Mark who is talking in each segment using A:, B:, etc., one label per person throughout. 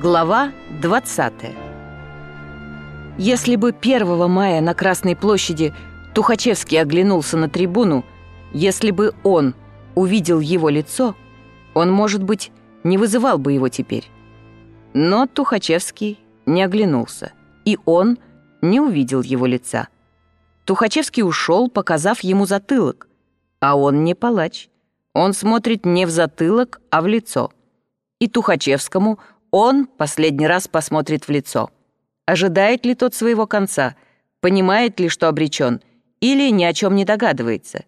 A: Глава 20 Если бы 1 мая на Красной площади Тухачевский оглянулся на трибуну, если бы он увидел его лицо, он, может быть, не вызывал бы его теперь. Но Тухачевский не оглянулся, и он не увидел его лица. Тухачевский ушел, показав ему затылок, а он не палач. Он смотрит не в затылок, а в лицо. И Тухачевскому он последний раз посмотрит в лицо. Ожидает ли тот своего конца, понимает ли, что обречен, или ни о чем не догадывается.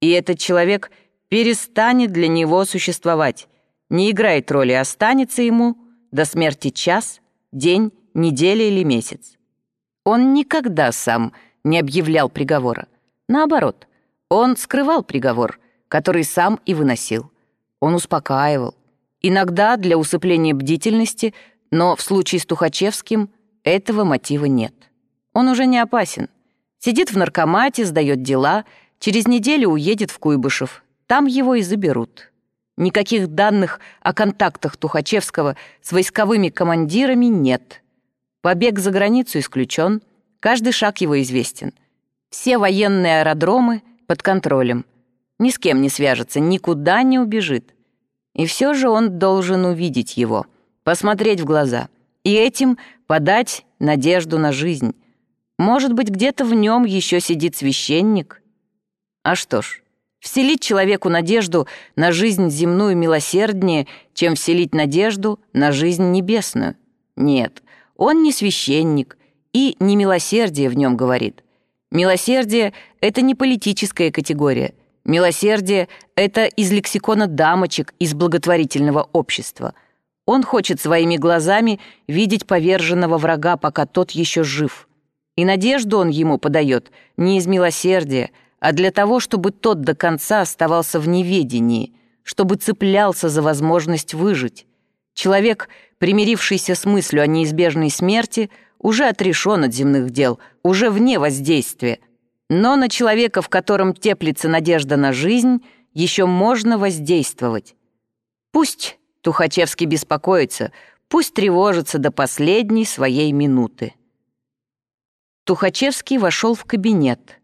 A: И этот человек перестанет для него существовать, не играет роли, останется ему до смерти час, день, неделя или месяц. Он никогда сам не объявлял приговора. Наоборот, он скрывал приговор, который сам и выносил. Он успокаивал, Иногда для усыпления бдительности, но в случае с Тухачевским этого мотива нет. Он уже не опасен. Сидит в наркомате, сдает дела, через неделю уедет в Куйбышев. Там его и заберут. Никаких данных о контактах Тухачевского с войсковыми командирами нет. Побег за границу исключен, каждый шаг его известен. Все военные аэродромы под контролем. Ни с кем не свяжется, никуда не убежит. И все же он должен увидеть его, посмотреть в глаза и этим подать надежду на жизнь. Может быть, где-то в нем еще сидит священник? А что ж, вселить человеку надежду на жизнь земную милосерднее, чем вселить надежду на жизнь небесную. Нет, он не священник, и не милосердие в нем говорит. Милосердие — это не политическая категория — Милосердие — это из лексикона дамочек из благотворительного общества. Он хочет своими глазами видеть поверженного врага, пока тот еще жив. И надежду он ему подает не из милосердия, а для того, чтобы тот до конца оставался в неведении, чтобы цеплялся за возможность выжить. Человек, примирившийся с мыслью о неизбежной смерти, уже отрешен от земных дел, уже вне воздействия — но на человека, в котором теплится надежда на жизнь, еще можно воздействовать. Пусть Тухачевский беспокоится, пусть тревожится до последней своей минуты. Тухачевский вошел в кабинет.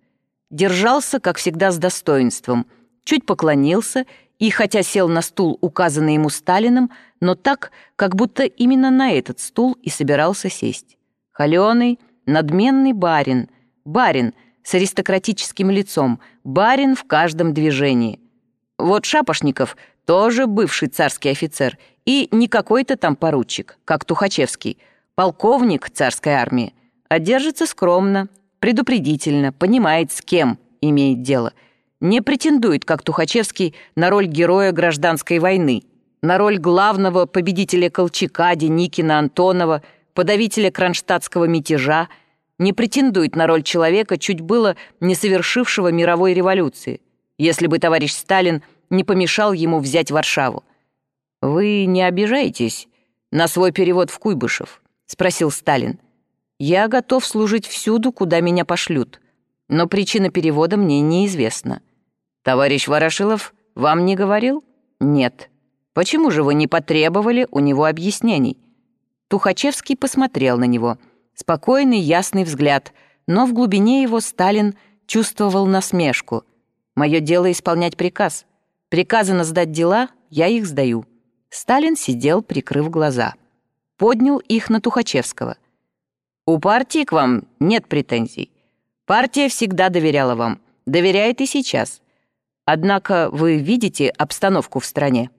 A: Держался, как всегда, с достоинством, чуть поклонился и, хотя сел на стул, указанный ему Сталиным, но так, как будто именно на этот стул и собирался сесть. Холеный, надменный барин, барин — с аристократическим лицом, барин в каждом движении. Вот Шапошников тоже бывший царский офицер и не какой-то там поручик, как Тухачевский, полковник царской армии, а держится скромно, предупредительно, понимает, с кем имеет дело. Не претендует, как Тухачевский, на роль героя гражданской войны, на роль главного победителя Колчака, Деникина, Антонова, подавителя кронштадтского мятежа, не претендует на роль человека, чуть было не совершившего мировой революции, если бы товарищ Сталин не помешал ему взять Варшаву. «Вы не обижаетесь на свой перевод в Куйбышев?» — спросил Сталин. «Я готов служить всюду, куда меня пошлют, но причина перевода мне неизвестна. Товарищ Ворошилов вам не говорил? Нет. Почему же вы не потребовали у него объяснений?» Тухачевский посмотрел на него — Спокойный, ясный взгляд, но в глубине его Сталин чувствовал насмешку. «Мое дело исполнять приказ. Приказано сдать дела, я их сдаю». Сталин сидел, прикрыв глаза. Поднял их на Тухачевского. «У партии к вам нет претензий. Партия всегда доверяла вам, доверяет и сейчас. Однако вы видите обстановку в стране.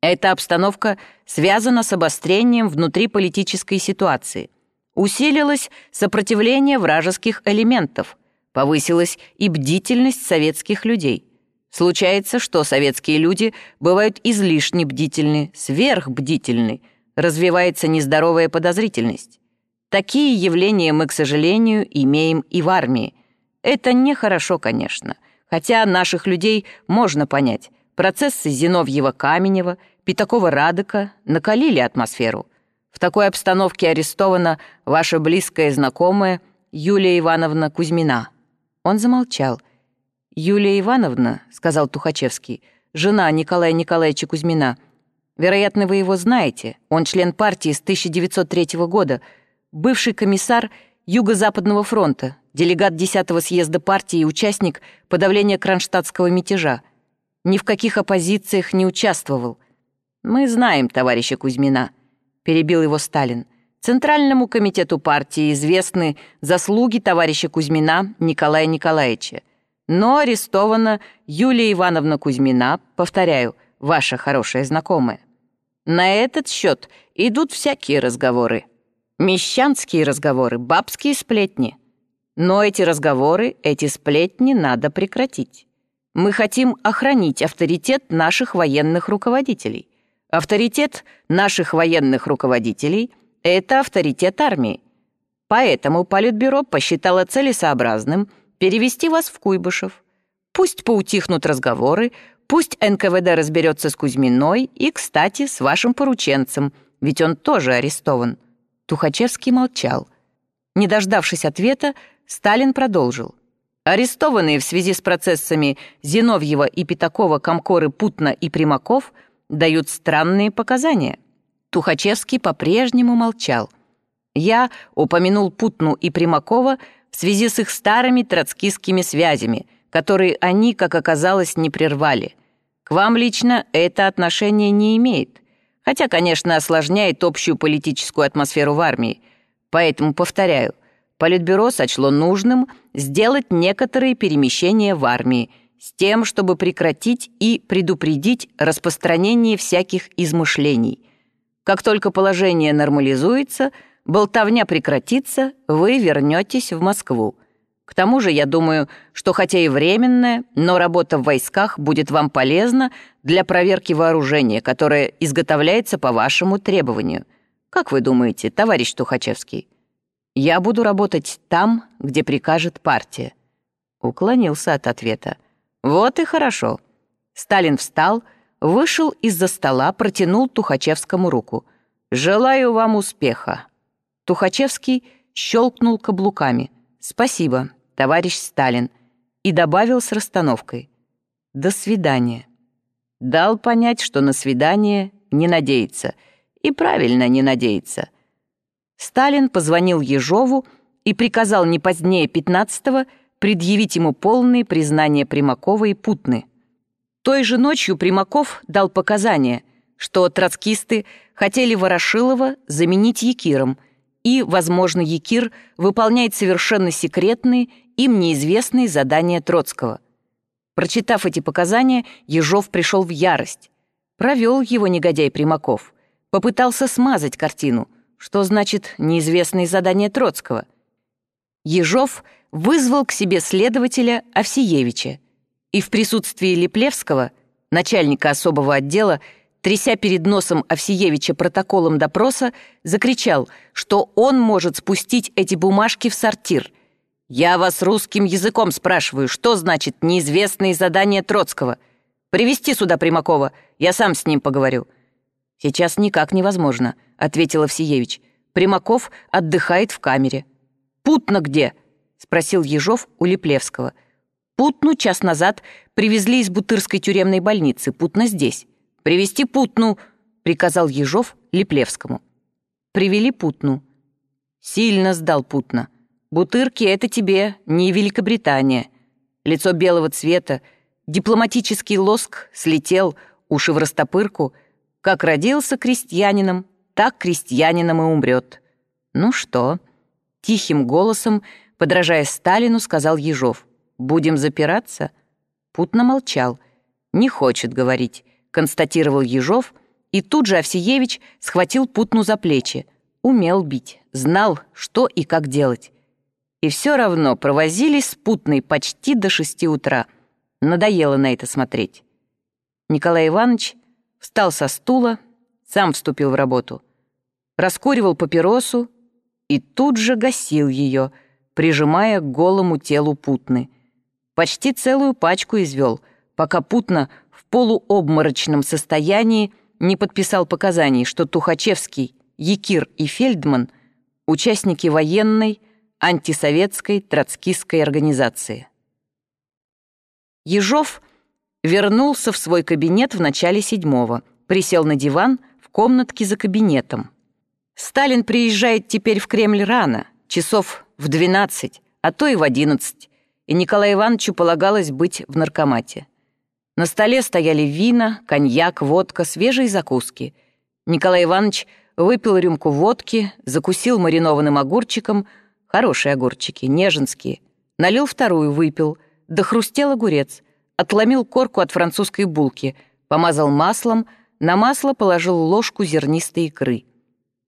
A: Эта обстановка связана с обострением внутриполитической ситуации – Усилилось сопротивление вражеских элементов, повысилась и бдительность советских людей. Случается, что советские люди бывают излишне бдительны, сверхбдительны, развивается нездоровая подозрительность. Такие явления мы, к сожалению, имеем и в армии. Это нехорошо, конечно, хотя наших людей можно понять. Процессы Зиновьева-Каменева, Пятакова-Радыка накалили атмосферу – в такой обстановке арестована ваша близкая знакомая Юлия Ивановна Кузьмина». Он замолчал. «Юлия Ивановна», — сказал Тухачевский, — «жена Николая Николаевича Кузьмина. Вероятно, вы его знаете. Он член партии с 1903 года, бывший комиссар Юго-Западного фронта, делегат 10-го съезда партии и участник подавления кронштадтского мятежа. Ни в каких оппозициях не участвовал. Мы знаем товарища Кузьмина, перебил его Сталин. Центральному комитету партии известны заслуги товарища Кузьмина Николая Николаевича. Но арестована Юлия Ивановна Кузьмина, повторяю, ваша хорошая знакомая. На этот счет идут всякие разговоры. Мещанские разговоры, бабские сплетни. Но эти разговоры, эти сплетни надо прекратить. Мы хотим охранить авторитет наших военных руководителей. Авторитет наших военных руководителей – это авторитет армии. Поэтому Политбюро посчитало целесообразным перевести вас в Куйбышев. Пусть поутихнут разговоры, Пусть НКВД разберется с Кузьминой и, кстати, с вашим порученцем, ведь он тоже арестован». Тухачевский молчал. Не дождавшись ответа, Сталин продолжил. Арестованные в связи с процессами Зиновьева и Пятакова, Комкоры, Путна и Примаков дают странные показания. Тухачевский по-прежнему молчал. Я упомянул Путну и Примакова в связи с их старыми троцкистскими связями, которые они, как оказалось, не прервали. К вам лично это отношение не имеет, хотя, конечно, осложняет общую политическую атмосферу в армии. Поэтому, повторяю, Политбюро сочло нужным сделать некоторые перемещения в армии с тем, чтобы прекратить и предупредить распространение всяких измышлений. Как только положение нормализуется, болтовня прекратится, вы вернетесь в Москву. К тому же, я думаю, что хотя и временная, но работа в войсках будет вам полезна для проверки вооружения, которое изготовляется по вашему требованию. Как вы думаете, товарищ Тухачевский? Я буду работать там, где прикажет партия. Уклонился от ответа. Вот и хорошо. Сталин встал, вышел из-за стола, протянул Тухачевскому руку. «Желаю вам успеха». Тухачевский щелкнул каблуками. «Спасибо» товарищ Сталин, и добавил с расстановкой «До свидания». Дал понять, что на свидание не надеется, и правильно не надеется. Сталин позвонил Ежову и приказал не позднее 15-го предъявить ему полные признания Примакова и Путны. Той же ночью Примаков дал показания, что троцкисты хотели Ворошилова заменить Якиром, и, возможно, Якир выполняет совершенно секретные им неизвестные задания Троцкого. Прочитав эти показания, Ежов пришел в ярость. Провел его негодяй Примаков. Попытался смазать картину. Что значит «неизвестные задания Троцкого»? Ежов вызвал к себе следователя Овсиевича и в присутствии Леплевского, начальника особого отдела, тряся перед носом Овсиевича протоколом допроса, закричал, что он может спустить эти бумажки в сортир – «Я вас русским языком спрашиваю, что значит неизвестные задания Троцкого? Привести сюда Примакова, я сам с ним поговорю». «Сейчас никак невозможно», — ответил Овсиевич. «Примаков отдыхает в камере». «Путно где?» — спросил Ежов у Леплевского. «Путну час назад привезли из Бутырской тюремной больницы. Путно здесь. Привести Путну», — приказал Ежов Леплевскому. Привели Путну. Сильно сдал Путна. Бутырки — это тебе не Великобритания. Лицо белого цвета, дипломатический лоск слетел, уши в растопырку. Как родился крестьянином, так крестьянином и умрет. Ну что? Тихим голосом, подражая Сталину, сказал Ежов. Будем запираться? Путно молчал. Не хочет говорить, констатировал Ежов, и тут же Овсиевич схватил Путну за плечи. Умел бить, знал, что и как делать. И все равно провозились с Путной почти до шести утра. Надоело на это смотреть. Николай Иванович встал со стула, сам вступил в работу. Раскуривал папиросу и тут же гасил ее, прижимая к голому телу Путны. Почти целую пачку извел, пока Путна в полуобморочном состоянии не подписал показаний, что Тухачевский, Якир и Фельдман — участники военной, антисоветской троцкистской организации. Ежов вернулся в свой кабинет в начале седьмого присел на диван в комнатке за кабинетом. Сталин приезжает теперь в Кремль рано, часов в 12, а то и в 11, и Николаю Ивановичу полагалось быть в наркомате. На столе стояли вина, коньяк, водка, свежие закуски. Николай Иванович выпил рюмку водки, закусил маринованным огурчиком, хорошие огурчики, неженские, налил вторую, выпил, дохрустел огурец, отломил корку от французской булки, помазал маслом, на масло положил ложку зернистой икры.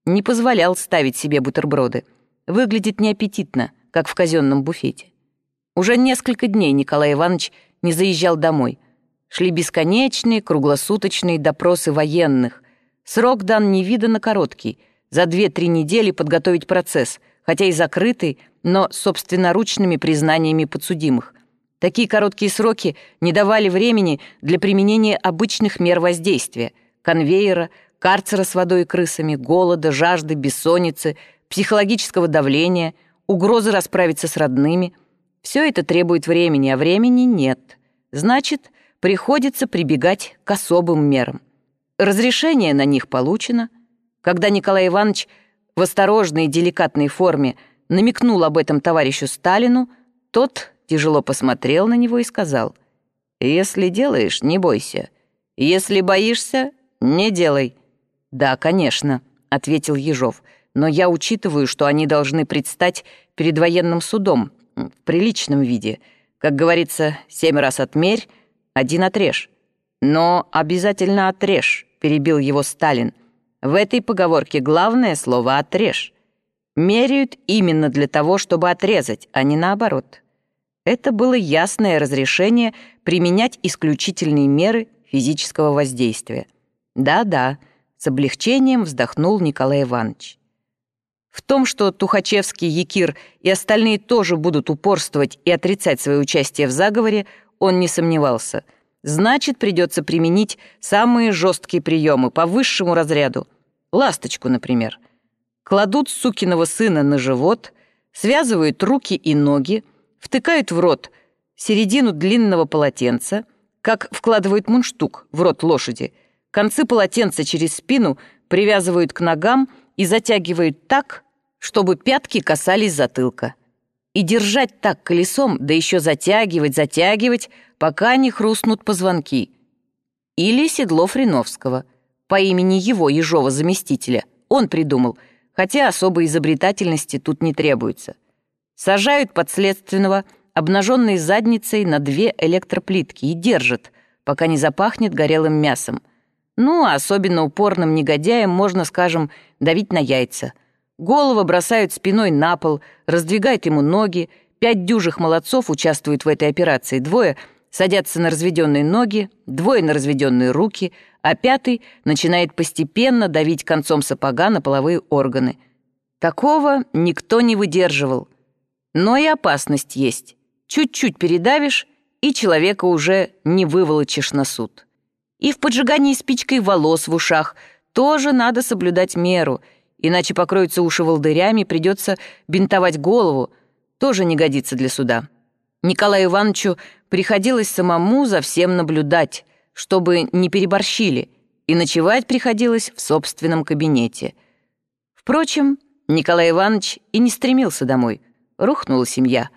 A: Не позволял ставить себе бутерброды. Выглядит неаппетитно, как в казенном буфете. Уже несколько дней Николай Иванович не заезжал домой. Шли бесконечные, круглосуточные допросы военных. Срок дан невиданно короткий. За две-три недели подготовить процесс, хотя и закрытый, но собственноручными признаниями подсудимых. Такие короткие сроки не давали времени для применения обычных мер воздействия – конвейера, карцера с водой и крысами, голода, жажды, бессонницы, психологического давления, угрозы расправиться с родными. Все это требует времени, а времени нет. Значит, приходится прибегать к особым мерам. Разрешение на них получено. Когда Николай Иванович в осторожной и деликатной форме намекнул об этом товарищу Сталину, тот тяжело посмотрел на него и сказал, «Если делаешь, не бойся. Если боишься, не делай». «Да, конечно», — ответил Ежов, «но я учитываю, что они должны предстать перед военным судом в приличном виде. Как говорится, семь раз отмерь, один отрежь». «Но обязательно отрежь», — перебил его Сталин. «В этой поговорке главное слово «отрежь». Меряют именно для того, чтобы отрезать, а не наоборот. Это было ясное разрешение применять исключительные меры физического воздействия. Да-да, с облегчением вздохнул Николай Иванович. В том, что Тухачевский, Якир и остальные тоже будут упорствовать и отрицать свое участие в заговоре, он не сомневался. Значит, придется применить самые жесткие приемы по высшему разряду. Ласточку, например. Кладут сукиного сына на живот, связывают руки и ноги, втыкают в рот середину длинного полотенца, как вкладывают мундштук в рот лошади. Концы полотенца через спину привязывают к ногам и затягивают так, чтобы пятки касались затылка. И держать так колесом, да еще затягивать, затягивать, пока не хрустнут позвонки. Или седло Фриновского, по имени его ежова заместителя. Он придумал, хотя особой изобретательности тут не требуется. Сажают подследственного обнаженной задницей на две электроплитки и держат, пока не запахнет горелым мясом. Ну, а особенно упорным негодяям можно, скажем, давить на яйца. Голову бросают спиной на пол, раздвигают ему ноги. Пять дюжих молодцов участвуют в этой операции. Двое садятся на разведенные ноги, двое на разведенные руки, а пятый начинает постепенно давить концом сапога на половые органы. Такого никто не выдерживал. Но и опасность есть. Чуть-чуть передавишь, и человека уже не выволочишь на суд. И в поджигании спичкой волос в ушах тоже надо соблюдать меру, иначе покроются уши волдырями, придется бинтовать голову, тоже не годится для суда. Николаю Ивановичу приходилось самому за всем наблюдать, чтобы не переборщили, и ночевать приходилось в собственном кабинете. Впрочем, Николай Иванович и не стремился домой — рухнула семья.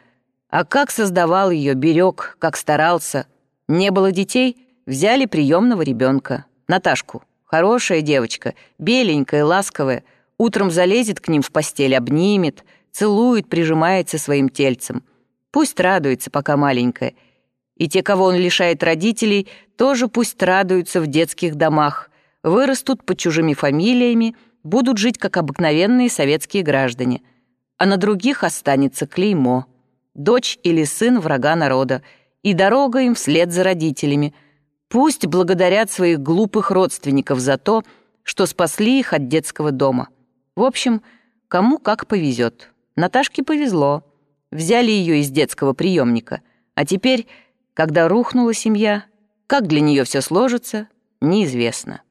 A: А как создавал ее, берег, как старался. Не было детей, взяли приемного ребенка, Наташку. Хорошая девочка, беленькая, ласковая. Утром залезет к ним в постель, обнимет, целует, прижимается своим тельцем. Пусть радуется, пока маленькая. И те, кого он лишает родителей, тоже пусть радуются в детских домах, вырастут под чужими фамилиями, будут жить как обыкновенные советские граждане – а на других останется клеймо. Дочь или сын врага народа, и дорога им вслед за родителями. Пусть благодарят своих глупых родственников за то, что спасли их от детского дома. В общем, кому как повезет. Наташке повезло. Взяли ее из детского приемника. А теперь, когда рухнула семья, как для нее все сложится, неизвестно.